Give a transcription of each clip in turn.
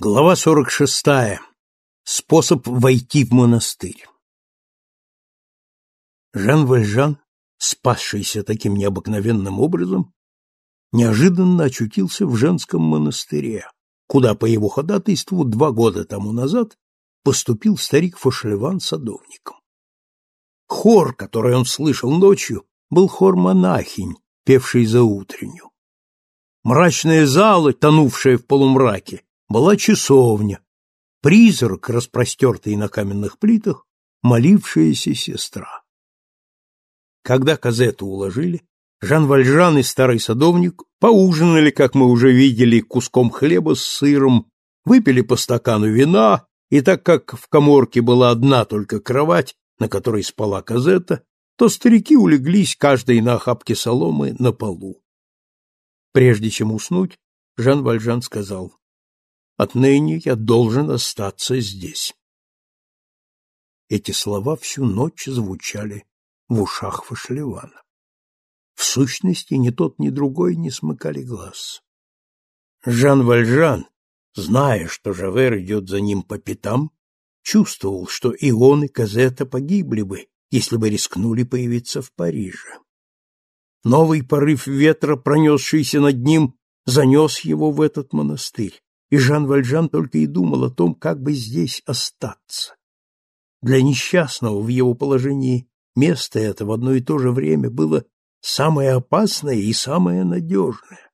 Глава 46. Способ войти в монастырь. Жан Вальжан, спасшийся таким необыкновенным образом, неожиданно очутился в женском монастыре, куда по его ходатайству два года тому назад поступил старик Фошлеван садовником. Хор, который он слышал ночью, был хор монахинь, певший за утренню. Мрачная зала, тонувшая в полумраке, была часовня, призрак, распростертый на каменных плитах, молившаяся сестра. Когда Казету уложили, Жан Вальжан и старый садовник поужинали, как мы уже видели, куском хлеба с сыром, выпили по стакану вина, и так как в коморке была одна только кровать, на которой спала Казета, то старики улеглись каждый на охапке соломы на полу. Прежде чем уснуть, Жан Вальжан сказал, Отныне я должен остаться здесь. Эти слова всю ночь звучали в ушах Фашлевана. В сущности, ни тот, ни другой не смыкали глаз. Жан Вальжан, зная, что Жавер идет за ним по пятам, чувствовал, что и он, и Казета погибли бы, если бы рискнули появиться в Париже. Новый порыв ветра, пронесшийся над ним, занес его в этот монастырь и Жан Вальжан только и думал о том, как бы здесь остаться. Для несчастного в его положении место это в одно и то же время было самое опасное и самое надежное.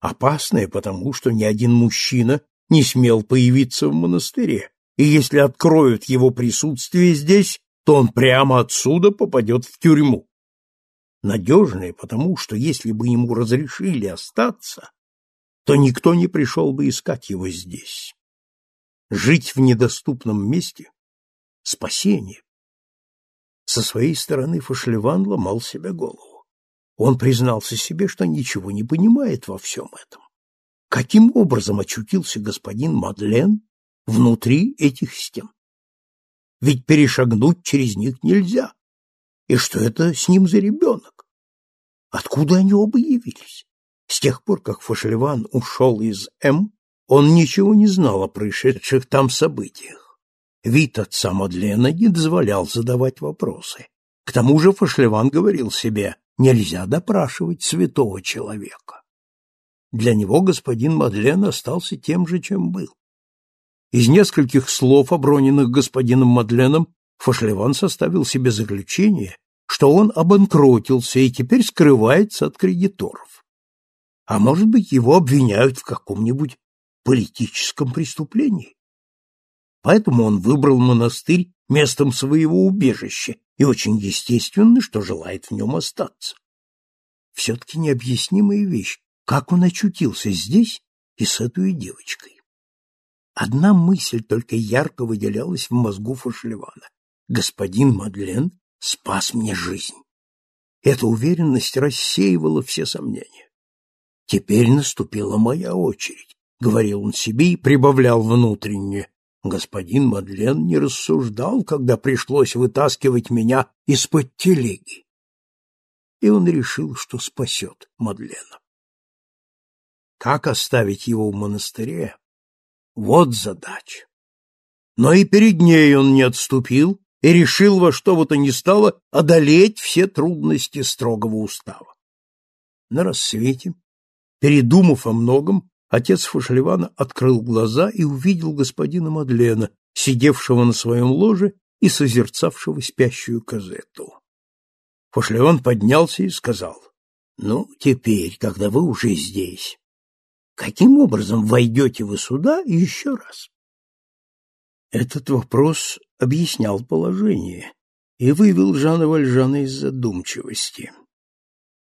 Опасное потому, что ни один мужчина не смел появиться в монастыре, и если откроют его присутствие здесь, то он прямо отсюда попадет в тюрьму. Надежное потому, что если бы ему разрешили остаться, то никто не пришел бы искать его здесь. Жить в недоступном месте — спасение. Со своей стороны Фашлеван ломал себе голову. Он признался себе, что ничего не понимает во всем этом. Каким образом очутился господин Мадлен внутри этих стен? Ведь перешагнуть через них нельзя. И что это с ним за ребенок? Откуда они оба явились? С тех пор, как Фошлеван ушел из М, он ничего не знал о происшедших там событиях. Вид отца Мадлена не дозволял задавать вопросы. К тому же Фошлеван говорил себе, нельзя допрашивать святого человека. Для него господин Мадлен остался тем же, чем был. Из нескольких слов, оброненных господином Мадленом, Фошлеван составил себе заключение, что он обанкротился и теперь скрывается от кредиторов а может быть, его обвиняют в каком-нибудь политическом преступлении. Поэтому он выбрал монастырь местом своего убежища, и очень естественно, что желает в нем остаться. Все-таки необъяснимая вещь, как он очутился здесь и с этой девочкой. Одна мысль только ярко выделялась в мозгу Фошлевана. Господин Мадлен спас мне жизнь. Эта уверенность рассеивала все сомнения. Теперь наступила моя очередь, говорил он себе и прибавлял внутренне. Господин Мадлен не рассуждал, когда пришлось вытаскивать меня из-под телеги. И он решил, что спасет Мадлена. Как оставить его в монастыре? Вот задача. Но и перед ней он не отступил и решил во что бы то ни стало одолеть все трудности строгого устава. На рассвете Передумав о многом, отец Фашливана открыл глаза и увидел господина Мадлена, сидевшего на своем ложе и созерцавшего спящую Казетту. Фашливан поднялся и сказал, «Ну, теперь, когда вы уже здесь, каким образом войдете вы сюда еще раз?» Этот вопрос объяснял положение и вывел Жана Вальжана из задумчивости.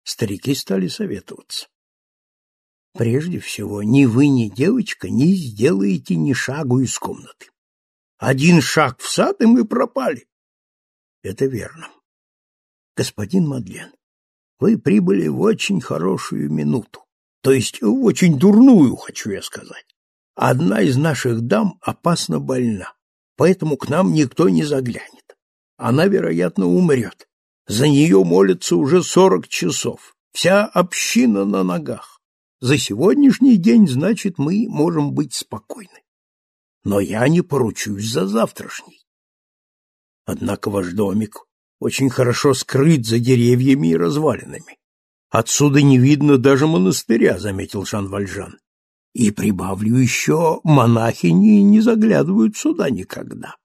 Старики стали советоваться. Прежде всего, ни вы, ни девочка не сделаете ни шагу из комнаты. Один шаг в сад, и мы пропали. Это верно. Господин Мадлен, вы прибыли в очень хорошую минуту, то есть в очень дурную, хочу я сказать. Одна из наших дам опасно больна, поэтому к нам никто не заглянет. Она, вероятно, умрет. За нее молятся уже сорок часов. Вся община на ногах. За сегодняшний день, значит, мы можем быть спокойны. но я не поручусь за завтрашний. Однако ваш домик очень хорошо скрыт за деревьями и развалинами. Отсюда не видно даже монастыря, заметил Жан Вальжан. И прибавлю еще, монахини не заглядывают сюда никогда.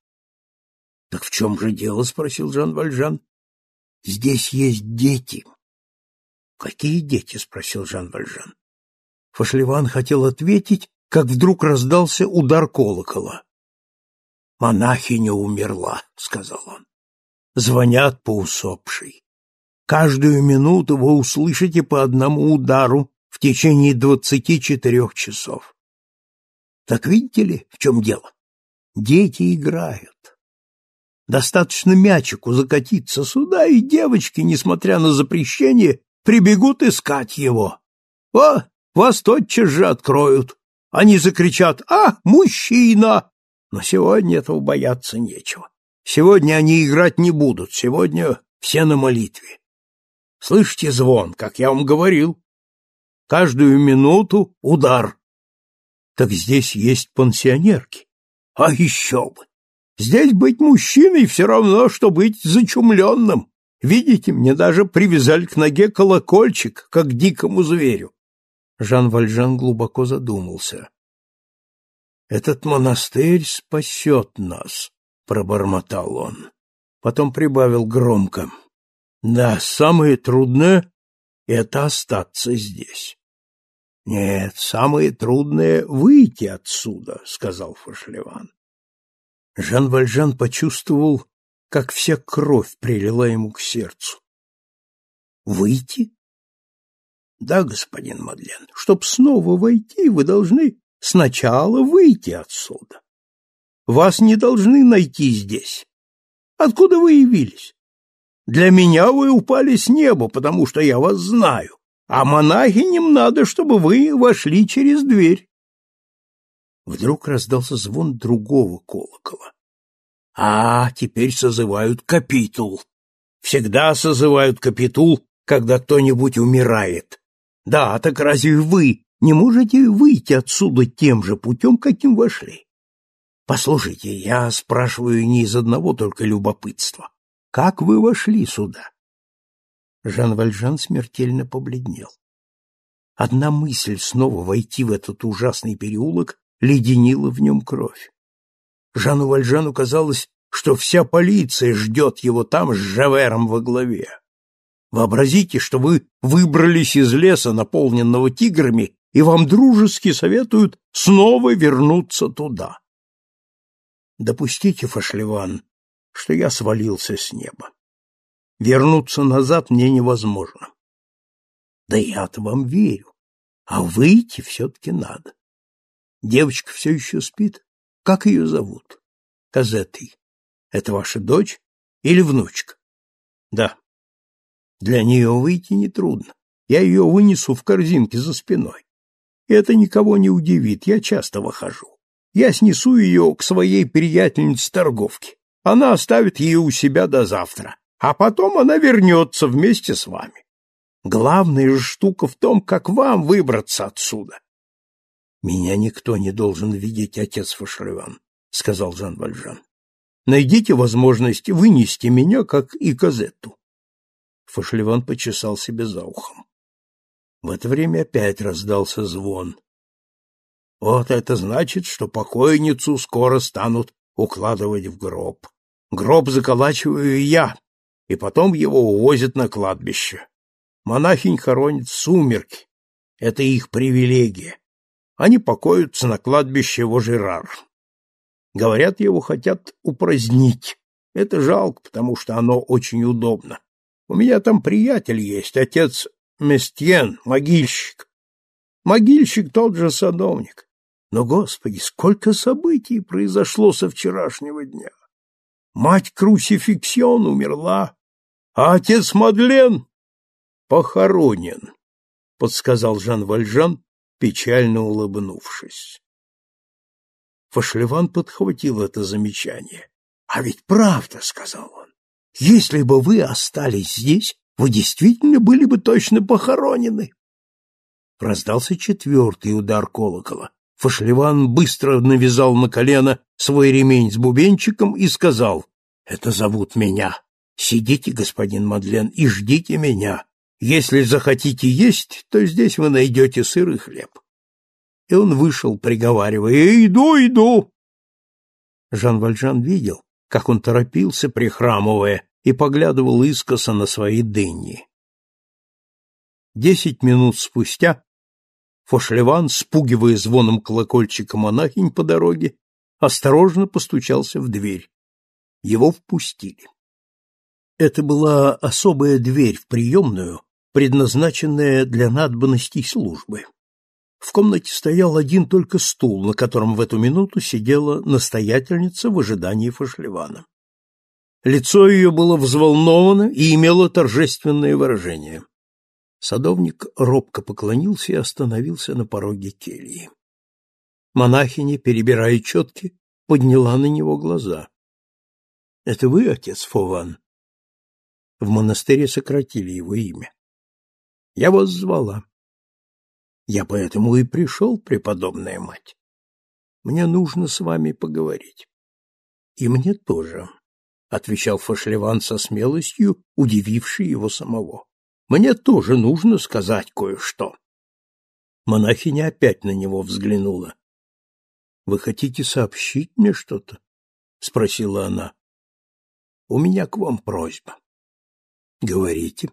— Так в чем же дело? — спросил Жан Вальжан. — Здесь есть дети. — Какие дети? — спросил Жан Вальжан. Фашлеван хотел ответить, как вдруг раздался удар колокола. — Монахиня умерла, — сказал он. — Звонят по усопшей. Каждую минуту вы услышите по одному удару в течение двадцати четырех часов. Так видите ли, в чем дело? Дети играют. Достаточно мячику закатиться сюда, и девочки, несмотря на запрещение, прибегут искать его. О, вас тотчас же откроют. Они закричат «А, мужчина!» Но сегодня этого бояться нечего. Сегодня они играть не будут, сегодня все на молитве. Слышите звон, как я вам говорил? Каждую минуту удар. Так здесь есть пансионерки. А еще бы! Здесь быть мужчиной все равно, что быть зачумленным. Видите, мне даже привязали к ноге колокольчик, как дикому зверю. Жан Вальжан глубоко задумался. «Этот монастырь спасет нас», — пробормотал он. Потом прибавил громко. «Да, самое трудное — это остаться здесь». «Нет, самое трудное — выйти отсюда», — сказал Фашлеван. Жан Вальжан почувствовал, как вся кровь прилила ему к сердцу. «Выйти?» «Да, господин Мадлен, чтоб снова войти, вы должны сначала выйти отсюда. Вас не должны найти здесь. Откуда вы явились? Для меня вы упали с неба, потому что я вас знаю, а монахиням надо, чтобы вы вошли через дверь. Вдруг раздался звон другого колокола. А, теперь созывают капитул. Всегда созывают капитул, когда кто-нибудь умирает. Да, так разве вы не можете выйти отсюда тем же путем, каким вошли? Послушайте, я спрашиваю не из одного только любопытства. Как вы вошли сюда? Жан Вальжан смертельно побледнел. Одна мысль снова войти в этот ужасный переулок леденила в нем кровь. Жану Вальжану казалось, что вся полиция ждет его там с Жавером во главе. Вообразите, что вы выбрались из леса, наполненного тиграми, и вам дружески советуют снова вернуться туда. Допустите, Фашлеван, что я свалился с неба. Вернуться назад мне невозможно. Да я-то вам верю, а выйти все-таки надо. Девочка все еще спит. Как ее зовут? Казетой. Это ваша дочь или внучка? Да. Для нее выйти нетрудно. Я ее вынесу в корзинке за спиной. Это никого не удивит, я часто выхожу. Я снесу ее к своей приятельнице торговке. Она оставит ее у себя до завтра, а потом она вернется вместе с вами. Главная же штука в том, как вам выбраться отсюда. Меня никто не должен видеть, отец Фашреван, сказал Жан Вальжан. Найдите возможность вынести меня, как и Казетту. Фашливан почесал себе за ухом. В это время опять раздался звон. Вот это значит, что покойницу скоро станут укладывать в гроб. Гроб заколачиваю я, и потом его увозят на кладбище. Монахинь хоронят в сумерки. Это их привилегия. Они покоятся на кладбище Вожерар. Говорят, его хотят упразднить. Это жалко, потому что оно очень удобно. У меня там приятель есть, отец Местьен, могильщик. Могильщик тот же садовник. Но, Господи, сколько событий произошло со вчерашнего дня! Мать Крусификсион умерла, а отец Мадлен похоронен, — подсказал Жан Вальжан, печально улыбнувшись. Фашлеван подхватил это замечание. — А ведь правда, — сказал если бы вы остались здесь, вы действительно были бы точно похоронены. Раздался четвертый удар колокола. Фашливан быстро навязал на колено свой ремень с бубенчиком и сказал, «Это зовут меня. Сидите, господин Мадлен, и ждите меня. Если захотите есть, то здесь вы найдете сыр и хлеб». И он вышел, приговаривая, «Иду, иду!» Жан Вальжан видел, как он торопился, прихрамывая, и поглядывал искоса на свои дыни. Десять минут спустя Фошлеван, спугивая звоном колокольчика монахинь по дороге, осторожно постучался в дверь. Его впустили. Это была особая дверь в приемную, предназначенная для надобностей службы. В комнате стоял один только стул, на котором в эту минуту сидела настоятельница в ожидании Фошлевана. Лицо ее было взволновано и имело торжественное выражение. Садовник робко поклонился и остановился на пороге кельи. Монахиня, перебирая четки, подняла на него глаза. — Это вы, отец Фован? В монастыре сократили его имя. — Я вас звала. — Я поэтому и пришел, преподобная мать. Мне нужно с вами поговорить. — И мне тоже, — отвечал Фашлеван со смелостью, удививший его самого. Мне тоже нужно сказать кое-что. Монахиня опять на него взглянула. — Вы хотите сообщить мне что-то? — спросила она. — У меня к вам просьба. — Говорите.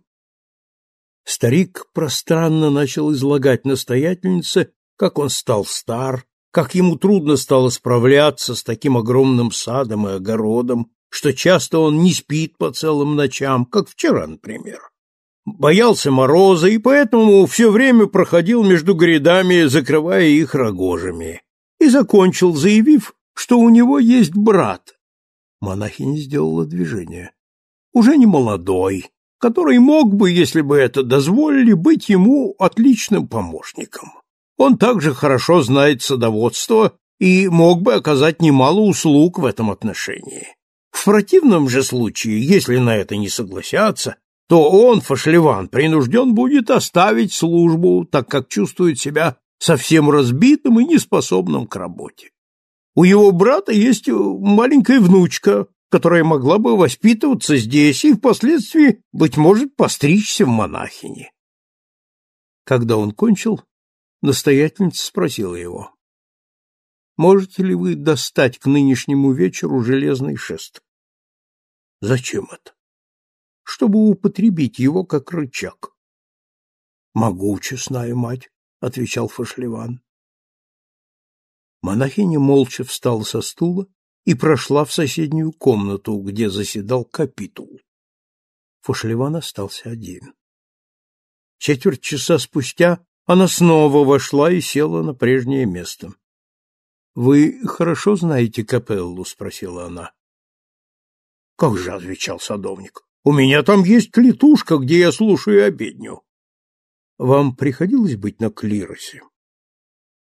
Старик пространно начал излагать настоятельнице, как он стал стар, как ему трудно стало справляться с таким огромным садом и огородом, что часто он не спит по целым ночам, как вчера, например боялся мороза и поэтому все время проходил между грядами, закрывая их рогожами, и закончил, заявив, что у него есть брат. Монахиня сделала движение. Уже не молодой, который мог бы, если бы это дозволили, быть ему отличным помощником. Он также хорошо знает садоводство и мог бы оказать немало услуг в этом отношении. В противном же случае, если на это не согласятся, то он, Фашливан, принужден будет оставить службу, так как чувствует себя совсем разбитым и неспособным к работе. У его брата есть маленькая внучка, которая могла бы воспитываться здесь и впоследствии, быть может, постричься в монахини. Когда он кончил, настоятельница спросила его, «Можете ли вы достать к нынешнему вечеру железный шест?» «Зачем это?» чтобы употребить его как рычаг. Могу, честная мать, отвечал Фашливан. Монахиня молча встала со стула и прошла в соседнюю комнату, где заседал капитул. Фашливан остался один. Четверть часа спустя она снова вошла и села на прежнее место. — Вы хорошо знаете капеллу? — спросила она. — Как же, — отвечал садовник, у меня там есть клетушка, где я слушаю обедню. Вам приходилось быть на клиросе?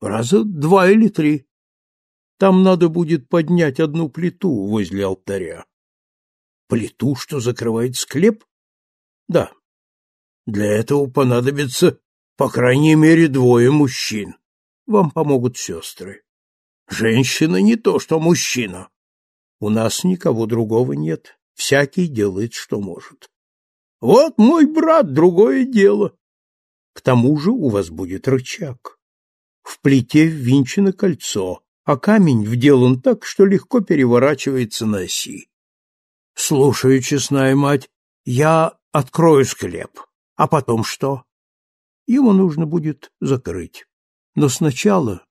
Раза два или три. Там надо будет поднять одну плиту возле алтаря. Плиту, что закрывает склеп? Да. Для этого понадобится, по крайней мере, двое мужчин. Вам помогут сестры. Женщина не то, что мужчина. У нас никого другого нет. Всякий делает, что может. Вот мой брат, другое дело. К тому же у вас будет рычаг. В плите ввинчено кольцо, а камень вделан так, что легко переворачивается на оси. Слушаю, честная мать, я открою склеп. А потом что? Его нужно будет закрыть. Но сначала...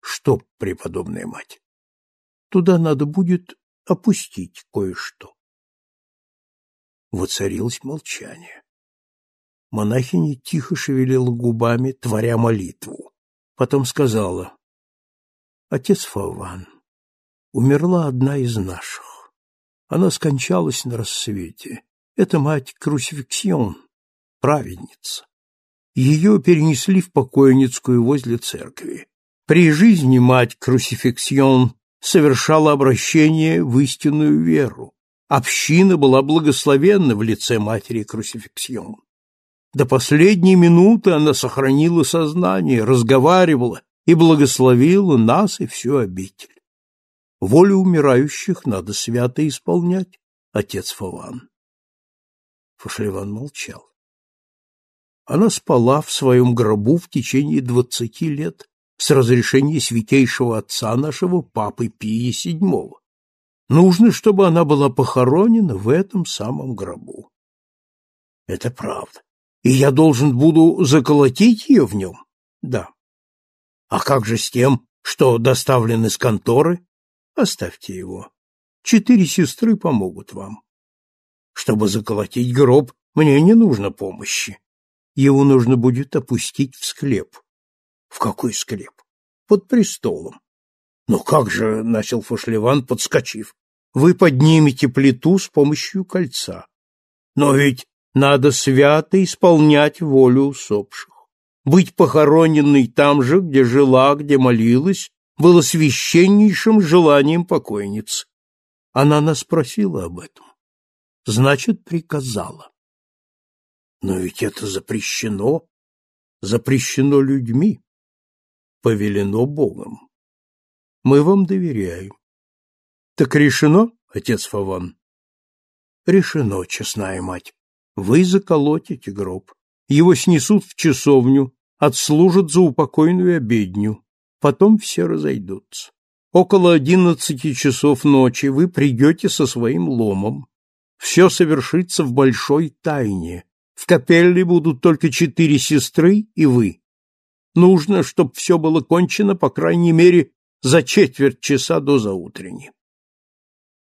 Что, преподобная мать? Туда надо будет опустить кое-что. Воцарилось молчание. Монахиня тихо шевелила губами, творя молитву. Потом сказала, «Отец Фаван, умерла одна из наших. Она скончалась на рассвете. Это мать Крусификсион, праведница. Ее перенесли в покойницкую возле церкви. При жизни мать Крусификсион совершала обращение в истинную веру. Община была благословенна в лице матери Крусификсион. До последней минуты она сохранила сознание, разговаривала, и благословил нас и всю обитель. Волю умирающих надо свято исполнять, отец Фаван. Фашливан молчал. Она спала в своем гробу в течение двадцати лет с разрешения святейшего отца нашего, папы Пии VII. Нужно, чтобы она была похоронена в этом самом гробу. Это правда. И я должен буду заколотить ее в нем? Да. А как же с тем, что доставлен из конторы? Оставьте его. Четыре сестры помогут вам. Чтобы заколотить гроб, мне не нужно помощи. Его нужно будет опустить в склеп. В какой склеп? Под престолом. Но как же, начал Фошлеван, подскочив, вы поднимете плиту с помощью кольца. Но ведь надо свято исполнять волю усопших. Быть похороненной там же, где жила, где молилась, было священнейшим желанием покойницы. Она нас спросила об этом. Значит, приказала. Но ведь это запрещено, запрещено людьми, повелено Богом. Мы вам доверяем. Так решено, отец Фаван? Решено, честная мать. Вы заколотите гроб. Его снесут в часовню, отслужат за упокойную обедню потом все разойдутся. Около одиннадцати часов ночи вы придете со своим ломом. Все совершится в большой тайне. В капелле будут только четыре сестры и вы. Нужно, чтобы все было кончено, по крайней мере, за четверть часа до заутренней.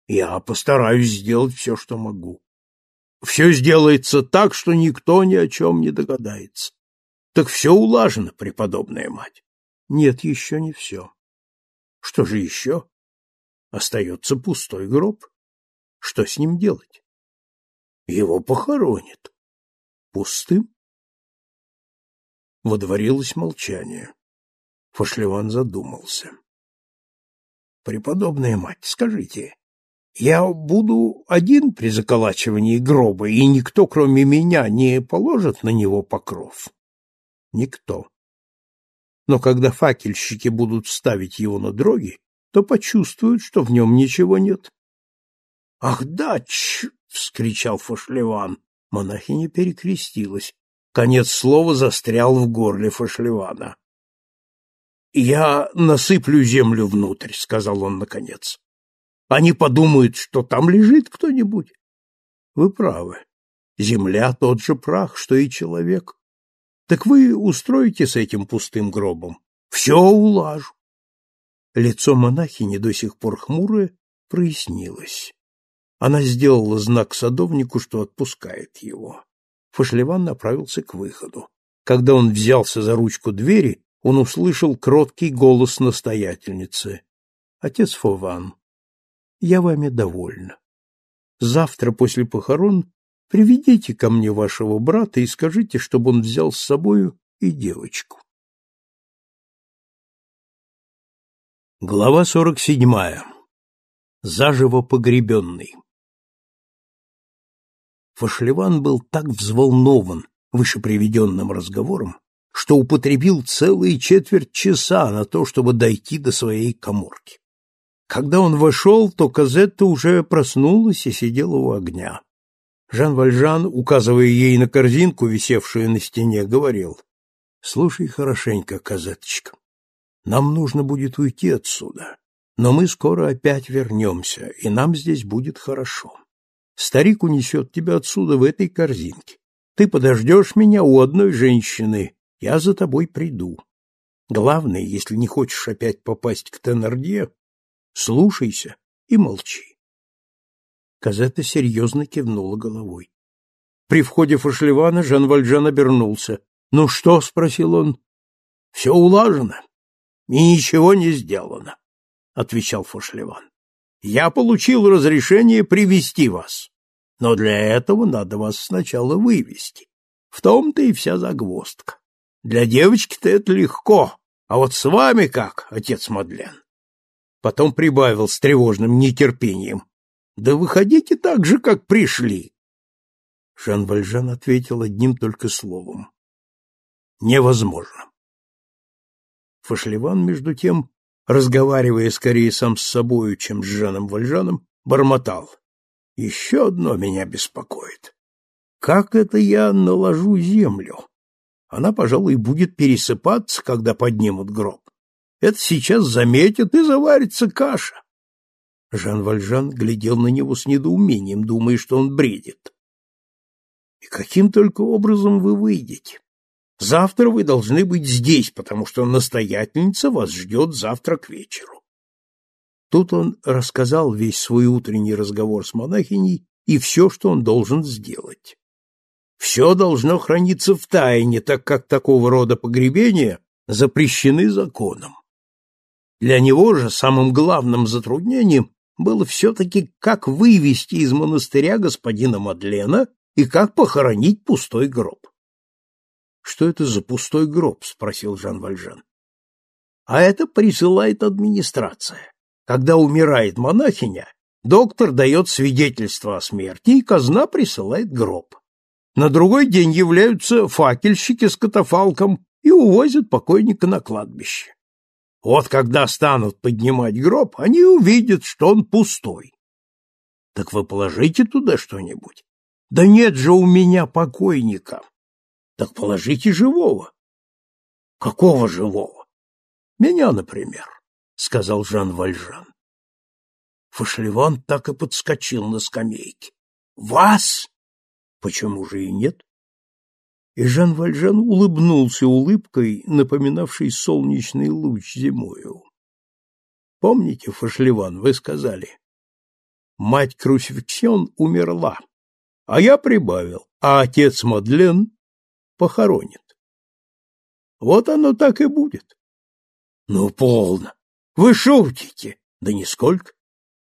Я постараюсь сделать все, что могу. Все сделается так, что никто ни о чем не догадается. Так все улажено, преподобная мать. Нет, еще не все. Что же еще? Остается пустой гроб. Что с ним делать? Его похоронят. Пустым? Водворилось молчание. Фашлеван задумался. Преподобная мать, скажите, я буду один при заколачивании гроба, и никто, кроме меня, не положит на него покров? Никто но когда факельщики будут ставить его на дроги, то почувствуют, что в нем ничего нет. — Ах да, ч! — вскричал Фошлеван. Монахиня перекрестилась. Конец слова застрял в горле Фошлевана. — Я насыплю землю внутрь, — сказал он наконец. — Они подумают, что там лежит кто-нибудь. — Вы правы. Земля — тот же прах, что и человек. Так вы устроите с этим пустым гробом? Все улажу. Лицо монахини, до сих пор хмурое, прояснилось. Она сделала знак садовнику, что отпускает его. Фашлеван направился к выходу. Когда он взялся за ручку двери, он услышал кроткий голос настоятельницы. — Отец Фован, я вами довольна. Завтра после похорон Приведите ко мне вашего брата и скажите, чтобы он взял с собою и девочку. Глава сорок седьмая. Заживо погребенный. Фашливан был так взволнован вышеприведенным разговором, что употребил целые четверть часа на то, чтобы дойти до своей коморки. Когда он вошел, то Казетта уже проснулась и сидела у огня. Жан Вальжан, указывая ей на корзинку, висевшую на стене, говорил, «Слушай хорошенько, казеточка, нам нужно будет уйти отсюда, но мы скоро опять вернемся, и нам здесь будет хорошо. Старик унесет тебя отсюда в этой корзинке. Ты подождешь меня у одной женщины, я за тобой приду. Главное, если не хочешь опять попасть к Теннердье, слушайся и молчи. Казета серьезно кивнула головой. При входе Фашливана Жан Вальжан обернулся. «Ну что?» — спросил он. «Все улажено и ничего не сделано», — отвечал Фашливан. «Я получил разрешение привести вас, но для этого надо вас сначала вывести. В том-то и вся загвоздка. Для девочки-то это легко, а вот с вами как, отец Мадлен?» Потом прибавил с тревожным нетерпением. Да выходите так же, как пришли. Жан Вальжан ответил одним только словом. Невозможно. Фашливан, между тем, разговаривая скорее сам с собою, чем с Жаном Вальжаном, бормотал. Еще одно меня беспокоит. Как это я наложу землю? Она, пожалуй, будет пересыпаться, когда поднимут гроб. Это сейчас заметят и заварится каша. Жан Вальжан глядел на него с недоумением, думая, что он бредит. И каким только образом вы выйдете? Завтра вы должны быть здесь, потому что настоятельница вас ждет завтра к вечеру. Тут он рассказал весь свой утренний разговор с монахиней и все, что он должен сделать. Все должно храниться в тайне, так как такого рода погребения запрещены законом. Для него же самым главным затруднением было все-таки, как вывести из монастыря господина Мадлена и как похоронить пустой гроб. — Что это за пустой гроб? — спросил Жан Вальжан. — А это присылает администрация. Когда умирает монахиня, доктор дает свидетельство о смерти, и казна присылает гроб. На другой день являются факельщики с катафалком и увозят покойника на кладбище. Вот когда станут поднимать гроб, они увидят, что он пустой. Так вы положите туда что-нибудь. Да нет же у меня покойника. Так положите живого. Какого живого? Меня, например, сказал Жан Вальжан. Фашливан так и подскочил на скамейке. Вас? Почему же и нет? И Жан Вальжан улыбнулся улыбкой, напоминавшей солнечный луч зимою. Помните, Фашливан, вы сказали, мать Крусификсион умерла, а я прибавил, а отец Мадлен похоронит. Вот оно так и будет. Ну, полно. Вы шутите. Да нисколько.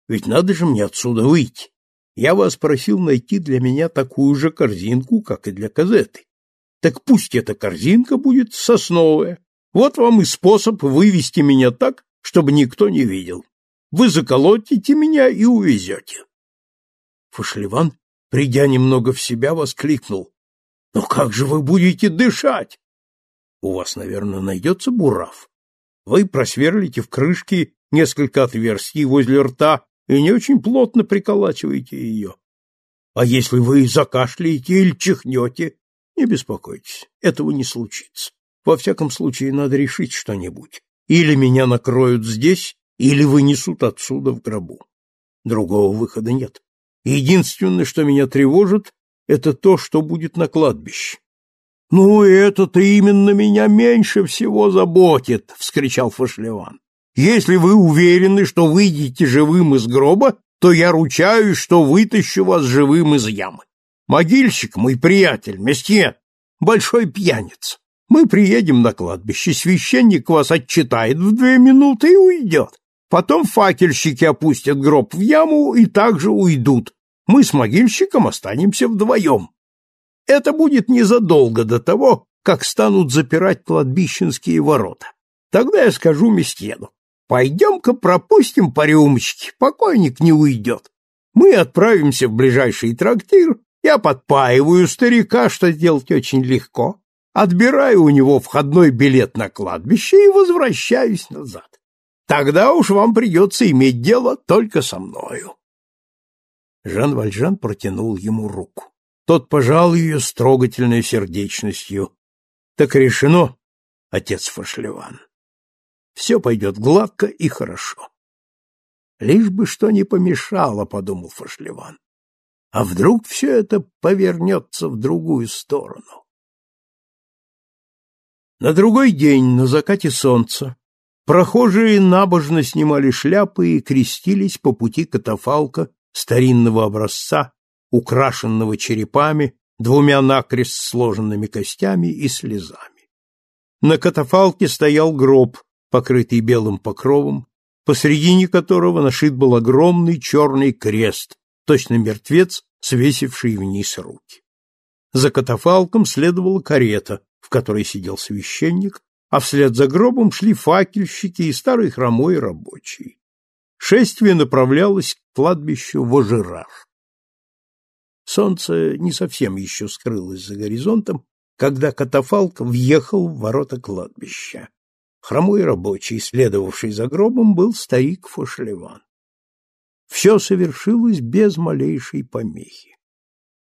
Ведь надо же мне отсюда выйти. Я вас просил найти для меня такую же корзинку, как и для Казеты. Так пусть эта корзинка будет сосновая. Вот вам и способ вывести меня так, чтобы никто не видел. Вы заколотите меня и увезете. Фашливан, придя немного в себя, воскликнул. Но как же вы будете дышать? У вас, наверное, найдется бурав. Вы просверлите в крышке несколько отверстий возле рта и не очень плотно приколачиваете ее. А если вы закашляете или чихнете, не беспокойтесь, этого не случится. Во всяком случае, надо решить что-нибудь. Или меня накроют здесь, или вынесут отсюда в гробу. Другого выхода нет. Единственное, что меня тревожит, это то, что будет на кладбище. — Ну, это-то именно меня меньше всего заботит, — вскричал Фашлеван. — Если вы уверены, что выйдете живым из гроба, то я ручаюсь, что вытащу вас живым из ямы. Могильщик, мой приятель, месье, большой пьяница. Мы приедем на кладбище, священник вас отчитает в две минуты и уйдет. Потом факельщики опустят гроб в яму и также уйдут, мы с могильщиком останемся вдвоем. Это будет незадолго до того, как станут запирать кладбищенские ворота. Тогда я скажу Местену, пойдем-ка пропустим по рюмочке, покойник не уйдет. Мы отправимся в ближайший трактир, я подпаиваю старика, что сделать очень легко, отбираю у него входной билет на кладбище и возвращаюсь назад. Тогда уж вам придется иметь дело только со мною. Жан Вальжан протянул ему руку. Тот пожал ее с трогательной сердечностью. Так решено, отец Фашлеван. Все пойдет гладко и хорошо. Лишь бы что не помешало, подумал Фашлеван. А вдруг все это повернется в другую сторону? На другой день, на закате солнца, прохожие набожно снимали шляпы и крестились по пути катафалка старинного образца, украшенного черепами, двумя накрест сложенными костями и слезами. На катафалке стоял гроб, покрытый белым покровом, посредине которого нашит был огромный черный крест, точно мертвец, свесивший вниз руки. За катафалком следовала карета, в которой сидел священник, а вслед за гробом шли факельщики и старый хромой рабочий. Шествие направлялось кладбищу Вожерар. Солнце не совсем еще скрылось за горизонтом, когда катафалк въехал в ворота кладбища. Хромой рабочий, следовавший за гробом, был старик Фошлеван. Все совершилось без малейшей помехи.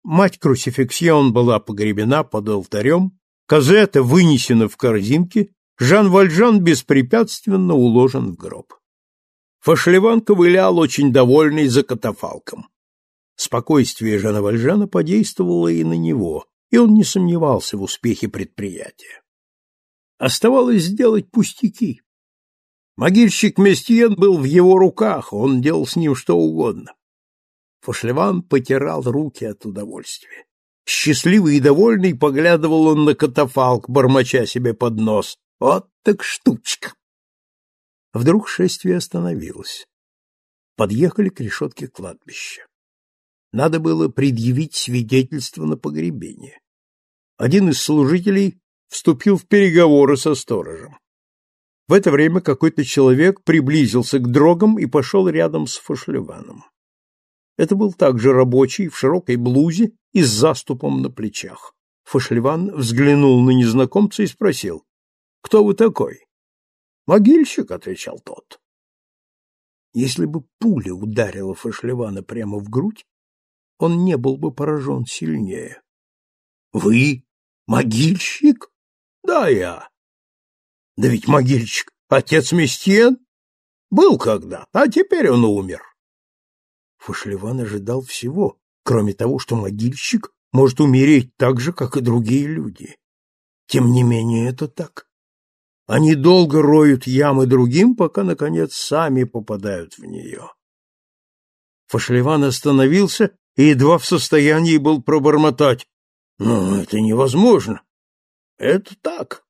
Мать Крусификсион была погребена под алтарем, Казета вынесена в корзинке, Жан Вальжан беспрепятственно уложен в гроб. Фошлеван ковылял очень довольный за катафалком. Спокойствие Жана Вальжана подействовало и на него, и он не сомневался в успехе предприятия. Оставалось сделать пустяки. Могильщик Местьен был в его руках, он делал с ним что угодно. Фошлеван потирал руки от удовольствия. Счастливый и довольный поглядывал он на катафалк, бормоча себе под нос. Вот так штучка! Вдруг шествие остановилось. Подъехали к решетке кладбища. Надо было предъявить свидетельство на погребение. Один из служителей вступил в переговоры со сторожем. В это время какой-то человек приблизился к дрогам и пошел рядом с Фошлеваном. Это был также рабочий в широкой блузе и с заступом на плечах. Фошлеван взглянул на незнакомца и спросил, «Кто вы такой?» «Могильщик», — отвечал тот. Если бы пуля ударила Фошлевана прямо в грудь, он не был бы поражен сильнее. «Вы могильщик?» «Да, я. Да ведь могильщик — отец Местьен. Был когда, а теперь он умер. Фашливан ожидал всего, кроме того, что могильщик может умереть так же, как и другие люди. Тем не менее, это так. Они долго роют ямы другим, пока, наконец, сами попадают в нее. Фашливан остановился и едва в состоянии был пробормотать. «Ну, это невозможно. Это так.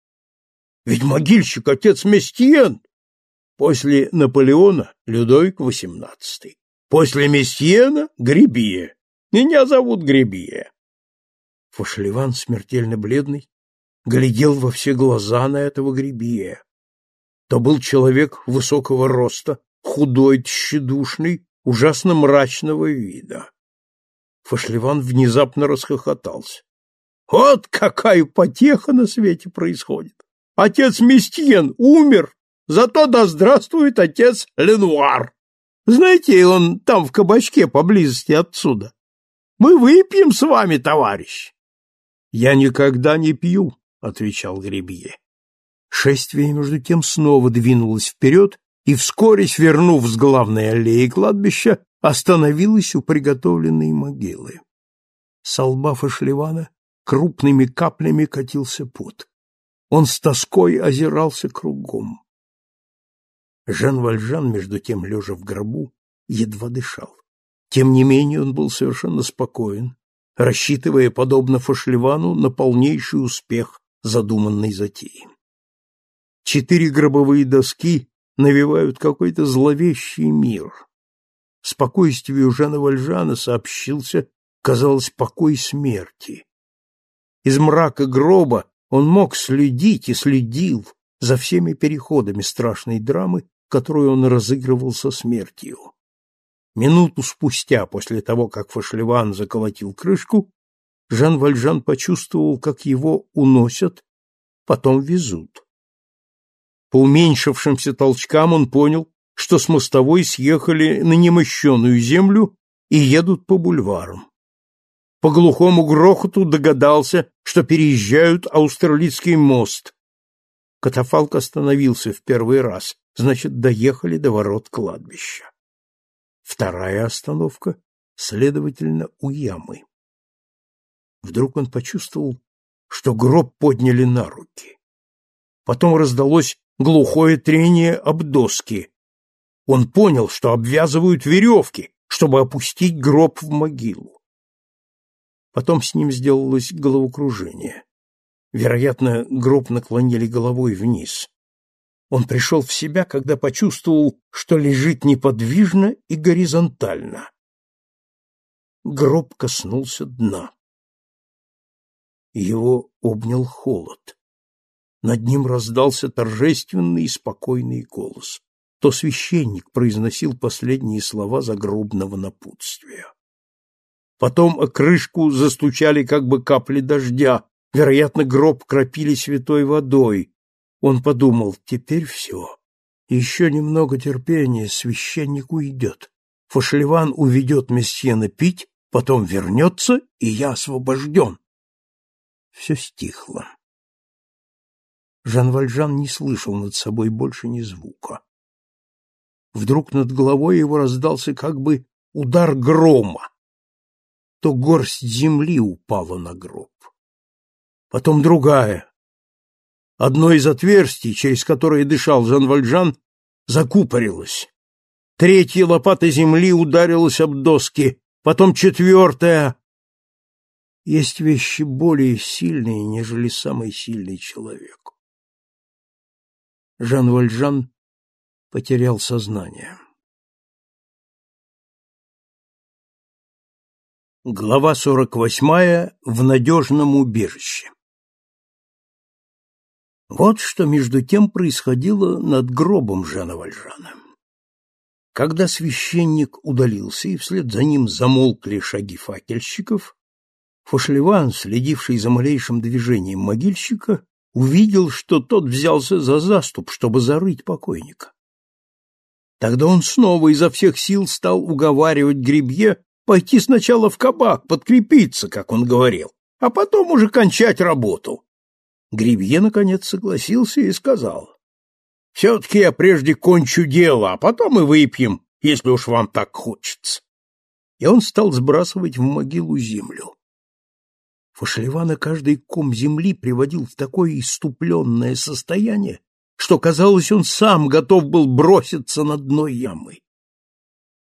Ведь могильщик отец Местьен. После Наполеона Людовик XVIII. После Местьена Грибие. Меня зовут Грибие. Фошлеван, смертельно бледный, глядел во все глаза на этого Грибие. То был человек высокого роста, худой, тщедушный, ужасно мрачного вида. Фошлеван внезапно расхохотался. Вот какая потеха на свете происходит! Отец Местьен умер, зато да здравствует отец Ленуар. Знаете, он там в кабачке поблизости отсюда. Мы выпьем с вами, товарищ. Я никогда не пью, отвечал Гребье. Шествие между тем снова двинулось вперед и вскоре, свернув с главной аллеи кладбища, остановилось у приготовленной могилы. С лба Фашливана крупными каплями катился пот. Он с тоской озирался кругом. Жан Вальжан, между тем, лежа в гробу, едва дышал. Тем не менее он был совершенно спокоен, рассчитывая, подобно Фашливану, на полнейший успех задуманной затеи. Четыре гробовые доски навевают какой-то зловещий мир. Спокойствию Жана Вальжана сообщился, казалось, покой смерти. Из мрака гроба он мог следить и следил за всеми переходами страшной драмы, которую он разыгрывал со смертью. Минуту спустя, после того, как Фашлеван заколотил крышку, Жан Вальжан почувствовал, как его уносят, потом везут. По уменьшившимся толчкам он понял, что с мостовой съехали на немощенную землю и едут по бульварам по глухому грохоту догадался, что переезжают Аустерлицкий мост. Катафалк остановился в первый раз, значит, доехали до ворот кладбища. Вторая остановка, следовательно, у ямы. Вдруг он почувствовал, что гроб подняли на руки. Потом раздалось глухое трение об доски. Он понял, что обвязывают веревки, чтобы опустить гроб в могилу. Потом с ним сделалось головокружение. Вероятно, гроб наклонили головой вниз. Он пришел в себя, когда почувствовал, что лежит неподвижно и горизонтально. Гроб коснулся дна. Его обнял холод. Над ним раздался торжественный и спокойный голос. То священник произносил последние слова загробного напутствия. Потом о крышку застучали как бы капли дождя, вероятно, гроб кропили святой водой. Он подумал, теперь все. Еще немного терпения, священник уйдет. Фошлеван уведет Месьена пить, потом вернется, и я освобожден. Все стихло. Жан Вальжан не слышал над собой больше ни звука. Вдруг над головой его раздался как бы удар грома. То горсть земли упала на гроб. Потом другая. Одно из отверстий, через которое дышал Жан Вальжан, закупорилось. Третья лопата земли ударилась об доски, потом четвертая. Есть вещи более сильные, нежели самый сильный человек. Жан Вальжан потерял сознание. Глава сорок восьмая. В надежном убежище. Вот что между тем происходило над гробом Жана Вальжана. Когда священник удалился, и вслед за ним замолкли шаги факельщиков, Фошлеван, следивший за малейшим движением могильщика, увидел, что тот взялся за заступ, чтобы зарыть покойника. Тогда он снова изо всех сил стал уговаривать Грибье пойти сначала в кабак, подкрепиться, как он говорил, а потом уже кончать работу. Грибье, наконец, согласился и сказал, «Все-таки я прежде кончу дело, а потом и выпьем, если уж вам так хочется». И он стал сбрасывать в могилу землю. Фашливана каждый ком земли приводил в такое иступленное состояние, что, казалось, он сам готов был броситься на дно ямы.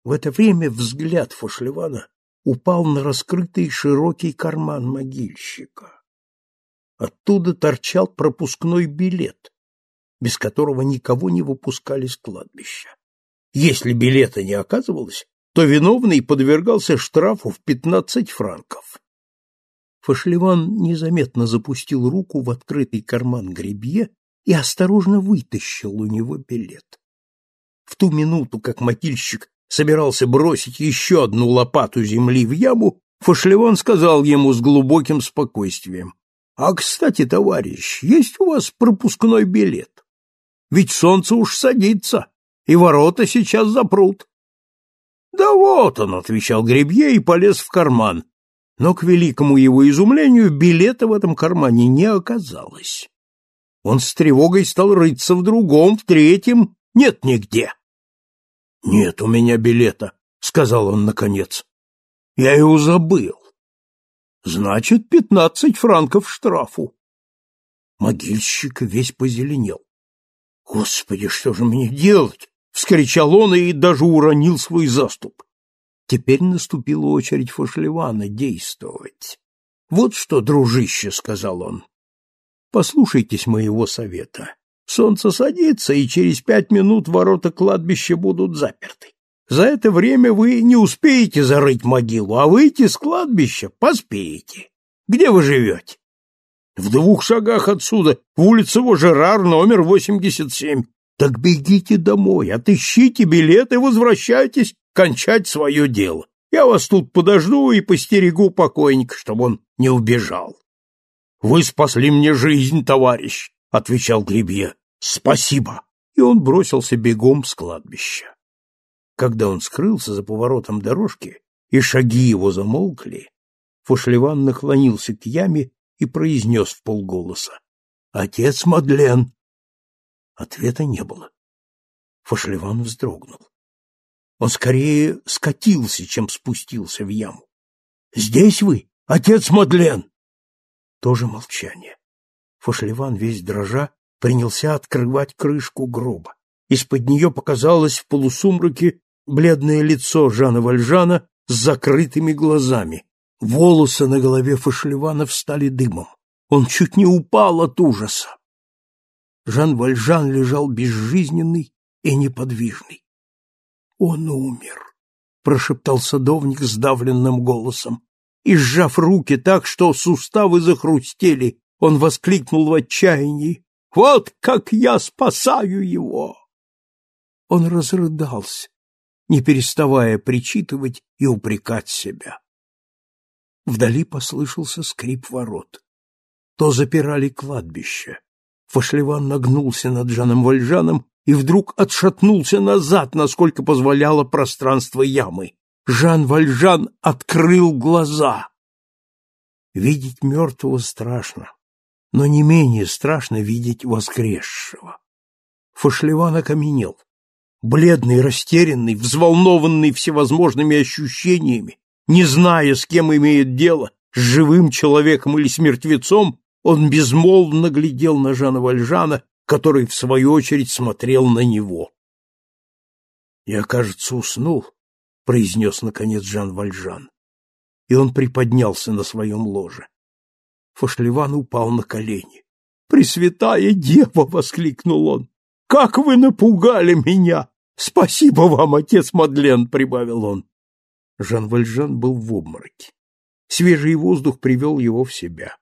В это время взгляд Фашливана упал на раскрытый широкий карман могильщика. Оттуда торчал пропускной билет, без которого никого не выпускали с кладбища. Если билета не оказывалось, то виновный подвергался штрафу в пятнадцать франков. Фашливан незаметно запустил руку в открытый карман гребье и осторожно вытащил у него билет. В ту минуту, как мотильщик собирался бросить еще одну лопату земли в яму, Фашливан сказал ему с глубоким спокойствием, «А, кстати, товарищ, есть у вас пропускной билет? Ведь солнце уж садится, и ворота сейчас запрут». «Да вот он», — отвечал Гребье и полез в карман, но, к великому его изумлению, билета в этом кармане не оказалось. Он с тревогой стал рыться в другом, в третьем, нет нигде. — Нет у меня билета, — сказал он наконец. — Я его забыл. — Значит, пятнадцать франков штрафу. Могильщик весь позеленел. — Господи, что же мне делать? — вскричал он и даже уронил свой заступ. Теперь наступила очередь Фошлевана действовать. «Вот что, дружище», — сказал он, — «послушайтесь моего совета. Солнце садится, и через пять минут ворота кладбища будут заперты. За это время вы не успеете зарыть могилу, а выйти с кладбища поспеете. Где вы живете?» «В двух шагах отсюда, в улице Вожерар, номер 87. Так бегите домой, отыщите билет и возвращайтесь кончать свое дело. Я вас тут подожду и постерегу покойника, чтобы он не убежал. — Вы спасли мне жизнь, товарищ, — отвечал Грибье. — Спасибо. И он бросился бегом с кладбища. Когда он скрылся за поворотом дорожки, и шаги его замолкли, Фошлеван наклонился к яме и произнес в полголоса. — Отец Мадлен! Ответа не было. Фошлеван вздрогнул. Он скорее скатился, чем спустился в яму. — Здесь вы, отец Мадлен! Тоже молчание. Фошлеван, весь дрожа, принялся открывать крышку гроба. Из-под нее показалось в полусумраке бледное лицо Жана Вальжана с закрытыми глазами. Волосы на голове Фошлевана встали дымом. Он чуть не упал от ужаса. Жан Вальжан лежал безжизненный и неподвижный. Он умер, прошептал садовник сдавленным голосом. И, сжав руки так, что суставы захрустели, он воскликнул в отчаянии. «Вот как я спасаю его!» Он разрыдался, не переставая причитывать и упрекать себя. Вдали послышался скрип ворот. То запирали кладбище. Фашлеван нагнулся над Жаном Вальжаном и вдруг отшатнулся назад, насколько позволяло пространство ямы. Жан Вальжан открыл глаза. Видеть мертвого страшно, но не менее страшно видеть воскресшего. Фашлеван окаменел. Бледный, растерянный, взволнованный всевозможными ощущениями, не зная, с кем имеет дело, с живым человеком или с мертвецом, он безмолвно глядел на Жана Вальжана, который, в свою очередь, смотрел на него. — Я, кажется, уснул, — произнес, наконец, Жан Вальжан. И он приподнялся на своем ложе. Фашлеван упал на колени. — Пресвятая Дева! — воскликнул он. — Как вы напугали меня! Спасибо вам, отец Мадлен! — прибавил он. Жан Вальжан был в обмороке. Свежий воздух привел его в себя.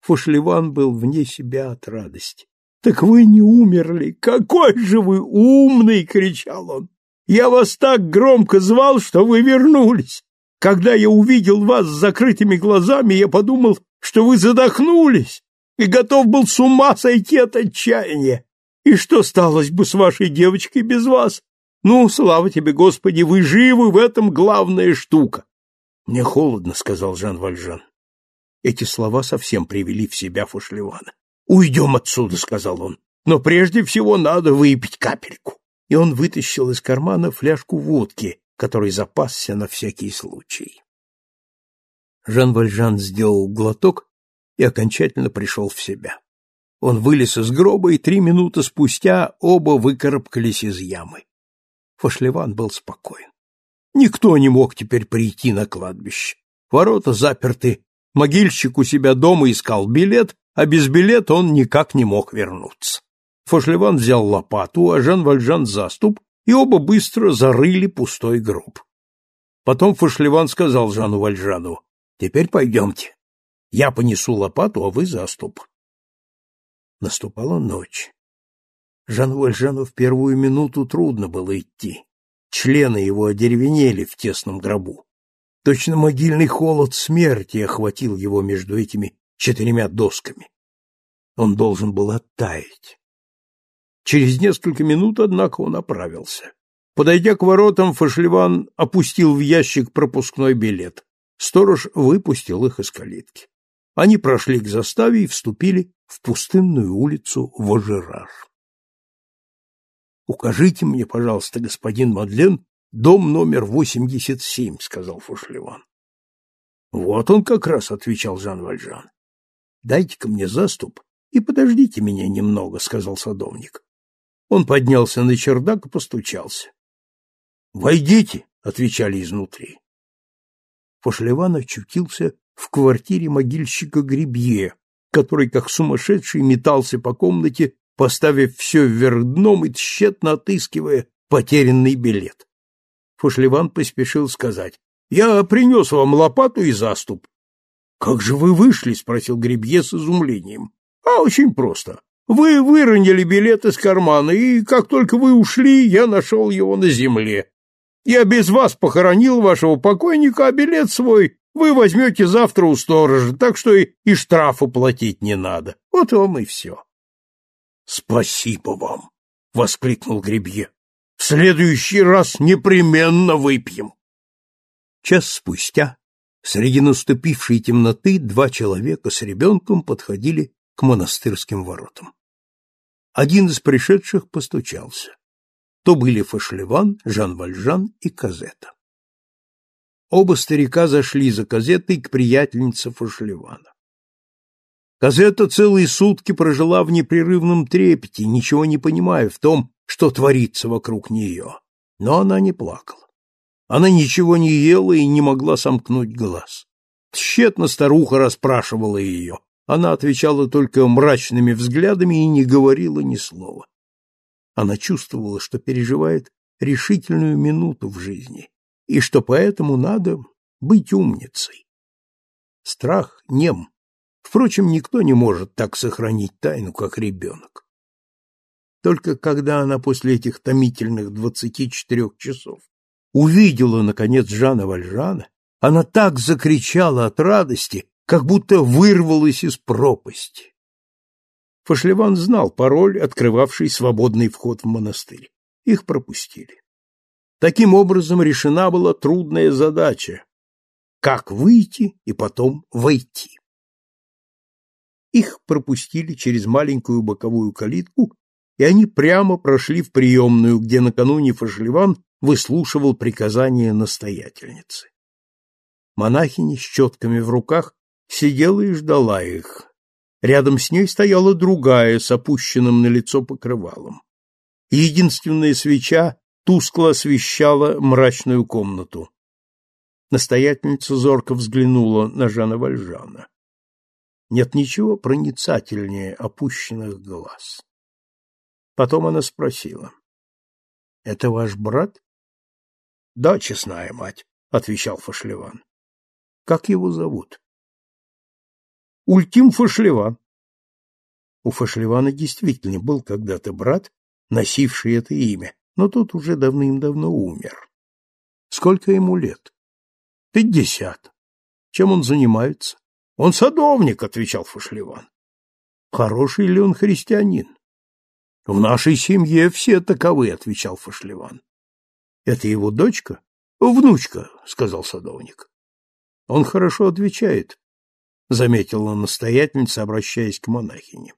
Фошлеван был вне себя от радости. — Так вы не умерли! Какой же вы умный! — кричал он. — Я вас так громко звал, что вы вернулись. Когда я увидел вас с закрытыми глазами, я подумал, что вы задохнулись и готов был с ума сойти от отчаяния. И что сталось бы с вашей девочкой без вас? Ну, слава тебе, Господи, вы живы, в этом главная штука. — Мне холодно, — сказал Жан Вальжан. Эти слова совсем привели в себя Фушлевана. «Уйдем отсюда», — сказал он. «Но прежде всего надо выпить капельку». И он вытащил из кармана фляжку водки, который запасся на всякий случай. Жан Вальжан сделал глоток и окончательно пришел в себя. Он вылез из гроба, и три минуты спустя оба выкарабкались из ямы. Фошлеван был спокоен. Никто не мог теперь прийти на кладбище. Ворота заперты, Могильщик у себя дома искал билет, а без билета он никак не мог вернуться. Фошлеван взял лопату, а Жан Вальжан заступ, и оба быстро зарыли пустой гроб. Потом Фошлеван сказал Жану Вальжану, «Теперь пойдемте. Я понесу лопату, а вы заступ». Наступала ночь. Жану Вальжану в первую минуту трудно было идти. Члены его одеревенели в тесном гробу. Точно могильный холод смерти охватил его между этими четырьмя досками. Он должен был оттаять. Через несколько минут, однако, он оправился. Подойдя к воротам, Фашливан опустил в ящик пропускной билет. Сторож выпустил их из калитки. Они прошли к заставе и вступили в пустынную улицу Вожерар. «Укажите мне, пожалуйста, господин Мадлен, Дом номер восемьдесят семь, сказал Фушлеван. Вот он как раз, отвечал Жан Вальжан. Дайте-ка мне заступ и подождите меня немного, сказал садовник. Он поднялся на чердак и постучался. Войдите, отвечали изнутри. Фошлеван очутился в квартире могильщика Грибье, который, как сумасшедший, метался по комнате, поставив все вверх дном и тщетно отыскивая потерянный билет. Фушливан поспешил сказать. — Я принес вам лопату и заступ. — Как же вы вышли? — спросил Гребье с изумлением. — А очень просто. Вы выронили билет из кармана, и как только вы ушли, я нашел его на земле. Я без вас похоронил вашего покойника, а билет свой вы возьмете завтра у сторожа, так что и, и штрафа платить не надо. Вот вам и все. — Спасибо вам! — воскликнул Гребье. В следующий раз непременно выпьем. Час спустя, среди наступившей темноты, два человека с ребенком подходили к монастырским воротам. Один из пришедших постучался. То были Фашлеван, Жан Вальжан и Казета. Оба старика зашли за Казетой к приятельнице Фашлевана. Казета целые сутки прожила в непрерывном трепете, ничего не понимая в том, что творится вокруг нее. Но она не плакала. Она ничего не ела и не могла сомкнуть глаз. Тщетно старуха расспрашивала ее. Она отвечала только мрачными взглядами и не говорила ни слова. Она чувствовала, что переживает решительную минуту в жизни, и что поэтому надо быть умницей. Страх нем. Впрочем, никто не может так сохранить тайну, как ребенок. Только когда она после этих томительных двадцати четырех часов увидела, наконец, Жана Вальжана, она так закричала от радости, как будто вырвалась из пропасти. Фашлеван знал пароль, открывавший свободный вход в монастырь. Их пропустили. Таким образом решена была трудная задача — как выйти и потом войти. Их пропустили через маленькую боковую калитку, и они прямо прошли в приемную, где накануне Фашлеван выслушивал приказания настоятельницы. Монахиня с четками в руках сидела и ждала их. Рядом с ней стояла другая с опущенным на лицо покрывалом. Единственная свеча тускло освещала мрачную комнату. Настоятельница зорко взглянула на Жана Вальжана. Нет ничего проницательнее опущенных глаз. Потом она спросила. — Это ваш брат? — Да, честная мать, — отвечал Фашлеван. — Как его зовут? Ультим Фашлеван. У Фашлевана действительно был когда-то брат, носивший это имя, но тот уже давным-давно умер. Сколько ему лет? Пятьдесят. Чем он занимается? Он садовник, отвечал Фашлеван. Хороший ли он христианин? В нашей семье все таковы, отвечал Фашлеван. Это его дочка? Внучка, сказал садовник. Он хорошо отвечает, заметила настоятельница, обращаясь к монахине.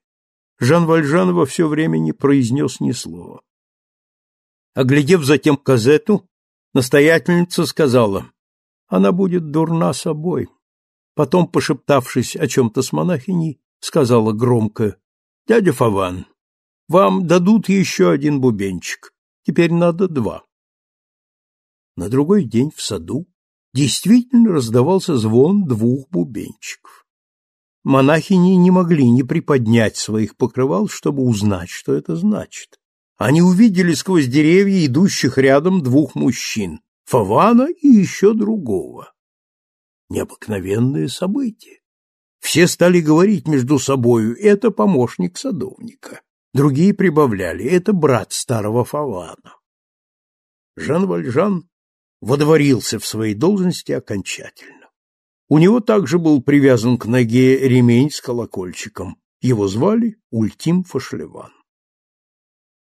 Жан Вальжан во все время не произнес ни слова. Оглядев затем казету, настоятельница сказала, она будет дурна собой. Потом, пошептавшись о чем-то с монахиней, сказала громко, «Дядя Фаван, вам дадут еще один бубенчик. Теперь надо два». На другой день в саду действительно раздавался звон двух бубенчиков монахини не могли не приподнять своих покрывал, чтобы узнать, что это значит. Они увидели сквозь деревья идущих рядом двух мужчин, Фавана и еще другого. Необыкновенное событие. Все стали говорить между собою, это помощник садовника. Другие прибавляли, это брат старого Фавана. Жан Вальжан водворился в своей должности окончательно. У него также был привязан к ноге ремень с колокольчиком. Его звали Ультим Фашлеван.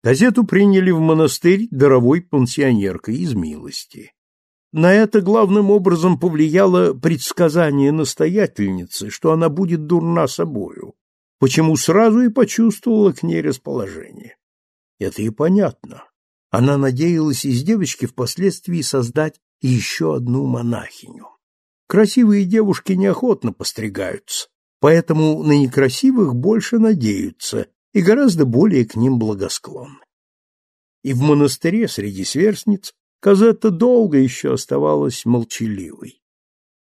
Газету приняли в монастырь даровой пансионеркой из милости. На это главным образом повлияло предсказание настоятельницы, что она будет дурна собою, почему сразу и почувствовала к ней расположение. Это и понятно. Она надеялась из девочки впоследствии создать еще одну монахиню. Красивые девушки неохотно постригаются, поэтому на некрасивых больше надеются и гораздо более к ним благосклонны. И в монастыре среди сверстниц Казетта долго еще оставалась молчаливой.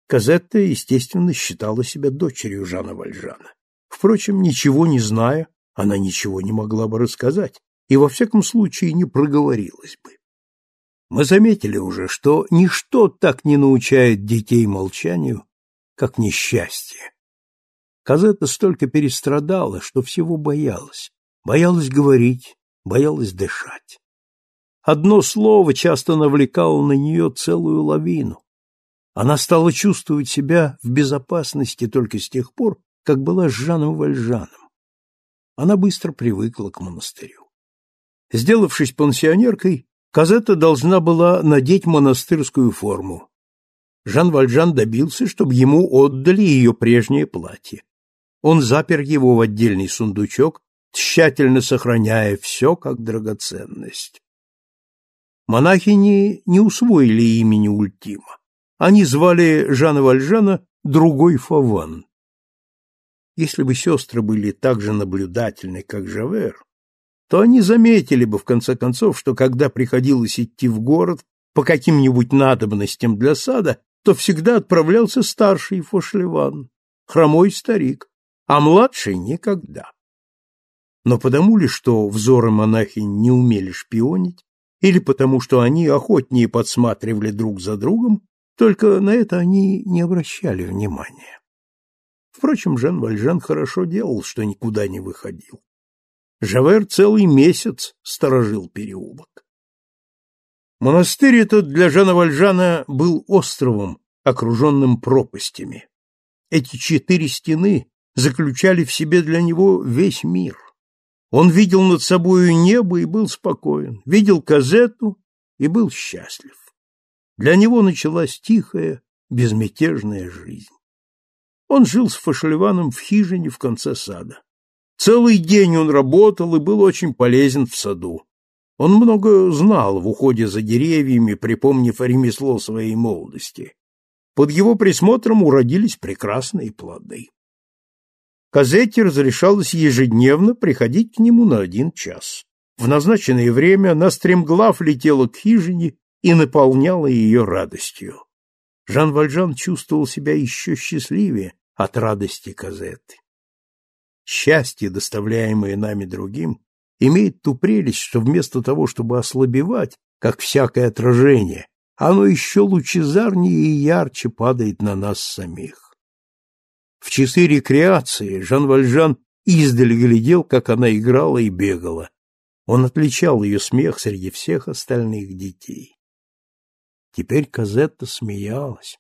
Казетта, естественно, считала себя дочерью Жана Вальжана. Впрочем, ничего не зная, она ничего не могла бы рассказать и, во всяком случае, не проговорилась бы. Мы заметили уже, что ничто так не научает детей молчанию, как несчастье. Казета столько перестрадала, что всего боялась. Боялась говорить, боялась дышать. Одно слово часто навлекало на нее целую лавину. Она стала чувствовать себя в безопасности только с тех пор, как была с Жаном Вальжаном. Она быстро привыкла к монастырю. Сделавшись пансионеркой, Казета должна была надеть монастырскую форму. Жан Вальжан добился, чтобы ему отдали ее прежнее платье. Он запер его в отдельный сундучок, тщательно сохраняя все как драгоценность. Монахини не усвоили имени Ультима. Они звали Жана Вальжана другой Фаван. Если бы сестры были так же наблюдательны, как Жавер, то они заметили бы, в конце концов, что когда приходилось идти в город по каким-нибудь надобностям для сада, то всегда отправлялся старший Фошлеван, хромой старик, а младший никогда. Но потому ли, что взоры монахи не умели шпионить, или потому что они охотнее подсматривали друг за другом, только на это они не обращали внимания. Впрочем, Жан Вальжан хорошо делал, что никуда не выходил. Жавер целый месяц сторожил переулок. Монастырь этот для Жана Вальжана был островом, окруженным пропастями. Эти четыре стены заключали в себе для него весь мир. Он видел над собою небо и был спокоен, видел Казету и был счастлив. Для него началась тихая, безмятежная жизнь. Он жил с Фашельваном в хижине в конце сада. Целый день он работал и был очень полезен в саду. Он много знал в уходе за деревьями, припомнив ремесло своей молодости. Под его присмотром уродились прекрасные плоды. Казетте разрешалось ежедневно приходить к нему на один час. В назначенное время она стремглав летела к хижине и наполняла ее радостью. Жан Вальжан чувствовал себя еще счастливее от радости Казетты. Счастье, доставляемое нами другим, имеет ту прелесть, что вместо того, чтобы ослабевать, как всякое отражение, оно еще лучезарнее и ярче падает на нас самих. В часы рекреации Жан Вальжан издали глядел, как она играла и бегала. Он отличал ее смех среди всех остальных детей. Теперь Казетта смеялась.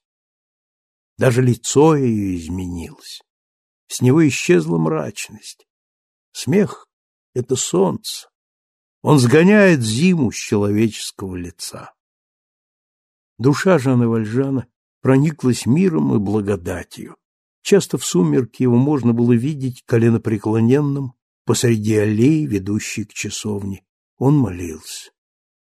Даже лицо ее изменилось. С него исчезла мрачность. Смех — это солнце. Он сгоняет зиму с человеческого лица. Душа Жана Вальжана прониклась миром и благодатью. Часто в сумерки его можно было видеть коленопреклоненным посреди аллеи, ведущей к часовне. Он молился.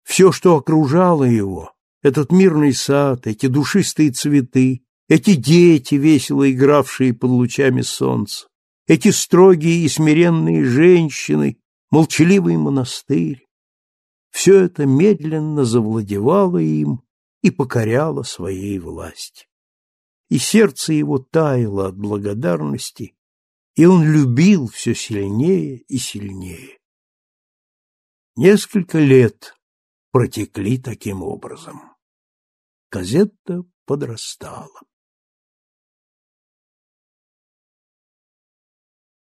Все, что окружало его, этот мирный сад, эти душистые цветы, эти дети, весело игравшие под лучами солнца, эти строгие и смиренные женщины, молчаливый монастырь, все это медленно завладевало им и покоряло своей власти. И сердце его таяло от благодарности, и он любил все сильнее и сильнее. Несколько лет протекли таким образом. Казетта подрастала.